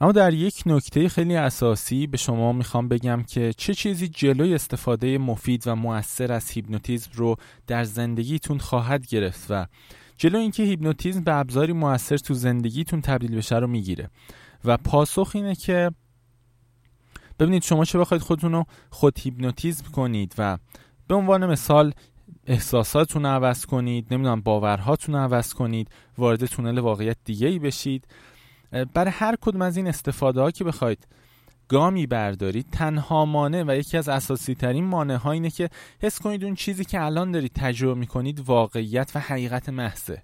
اما در یک نکته خیلی اساسی به شما می‌خوام بگم که چه چیزی جلوی استفاده مفید و مؤثر از هیپنوتیزم رو در زندگیتون خواهد گرفت و جلو اینکه هیپنوتیزم به ابزاری موثر تو زندگیتون تبدیل بشه رو می‌گیره. و پاسخ اینه که ببینید شما چه بخواید خودتون رو خود هیپنوتیزم کنید و به عنوان مثال احساساتتون رو عوض کنید نمی‌دونم باورهاتون رو عوض کنید وارد تونل واقعیت دیگه ای بشید. برای هر کدوم از این استفاده ها که بخواید گامی بردارید تنها مانع و یکی از اساسی ترین مانع ها اینه که حس کنید اون چیزی که الان دارید تجربه می‌کنید واقعیت و حقیقت محضه.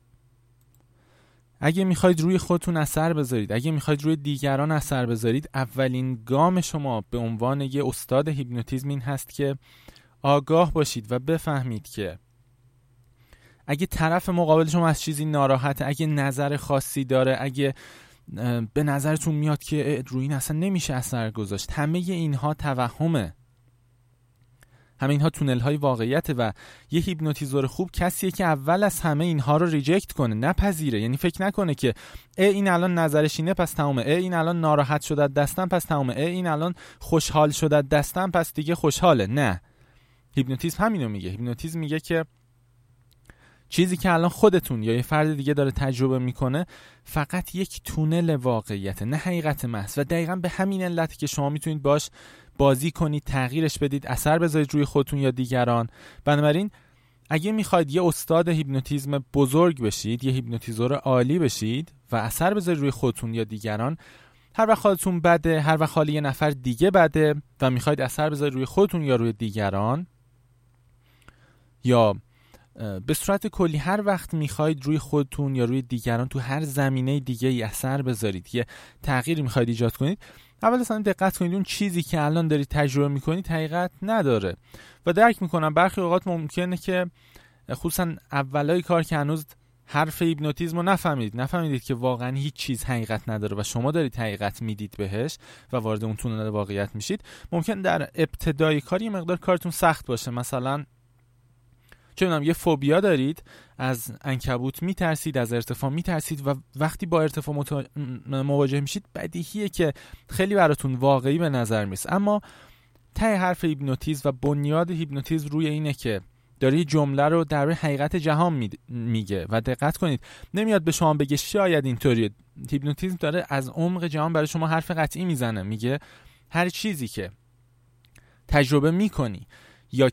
اگه می‌خواید روی خودتون اثر بذارید اگه می‌خواید روی دیگران اثر بذارید اولین گام شما به عنوان یه استاد هیپنوتیزم این هست که آگاه باشید و بفهمید که اگه طرف مقابل شما از چیزی ناراحته اگه نظر خاصی داره اگه به نظرتون میاد که روی این اصلا نمیشه اثر گذاشت؟ همه اینها توهمه. همه اینها تونل های واقعیت و یه هیپنوتیزور خوب کسیه که اول از همه اینها رو reject کنه نپذیره. یعنی فکر نکنه که ای این الان نظرش اینه پس تمومه. ای این الان ناراحت شده دستم پس تمومه. ای این الان خوشحال شده دستم پس دیگه خوشحاله. نه. هیپنوتیزم همینو میگه. هیپنوتیزم میگه که چیزی که الان خودتون یا یه فرد دیگه داره تجربه می‌کنه فقط یک تونل واقعیت نه حقیقت محض. و دقیقا به همین علت که شما می‌تونید باش بازی کنید تغییرش بدید اثر بذارید روی خودتون یا دیگران. بنابراین اگه می‌خواید یه استاد هیپنوتیزم بزرگ بشید یه هیپنوتیزور عالی بشید و اثر بذارید روی خودتون یا دیگران هر وقت حالتون بده هر وقت حال یه نفر دیگه بده و می‌خواید اثر بذارید روی خودتون یا روی دیگران یا به صورت کلی هر وقت می‌خواید روی خودتون یا روی دیگران تو هر زمینه دیگه ای اثر بذارید یه تغییری می‌خواید ایجاد کنید اول اصلا دقت کنید اون چیزی که الان دارید تجربه می‌کنید حقیقت نداره. و درک می‌کنم برخی اوقات ممکنه که خصوصا اولای کار که هنوز حرف هیپنوتیزم رو نفهمیدید نفهمیدید که واقعا هیچ چیز حقیقت نداره و شما دارید حقیقت می‌دید بهش و وارد اون تونل واقعیت میشید. ممکن در ابتدای کار یه مقدار کارتون سخت باشه مثلا چه یه فوبیا دارید از انکبوت میترسید از ارتفاع میترسید و وقتی با ارتفاع مواجه میشید بدیهیه که خیلی براتون واقعی به نظر می‌رسه. اما ته حرف هیپنوتیزم و بنیاد هیپنوتیزم روی اینه که داره جمله رو در حقیقت جهان میگه و دقت کنید. نمیاد به شما بگه شاید اینطوریه. هیپنوتیزم داره از عمق جهان برای شما حرف قطعی می‌زنه. میگه هر چیزی که تجربه می‌کنی یا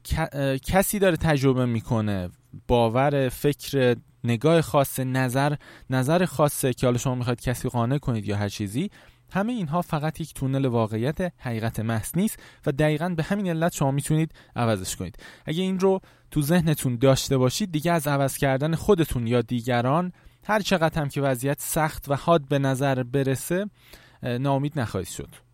کسی داره تجربه می‌کنه باور فکر نگاه خاصه نظر نظر خاصه که حالا شما می‌خواید کسی قانع کنید یا هر چیزی همه اینها فقط یک تونل واقعیت حقیقت محض نیست و دقیقا به همین علت شما می‌تونید عوضش کنید. اگه این رو تو ذهنتون داشته باشید دیگه از عوض کردن خودتون یا دیگران هر چقدر هم که وضعیت سخت و حاد به نظر برسه ناامید نخواهید شد.